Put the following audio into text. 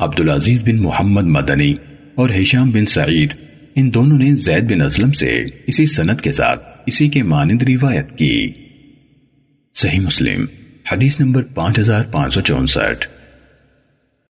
عبدالعزیز بن محمد مدنی اور حشام بن سعید، ان دونوں نے زید بن اسلم سے اسی سنت کے ساتھ اسی کے مانند روایت کی۔ صحیح مسلم، حدیث نمبر پانچ ہزار پانچ سو چونسٹھ۔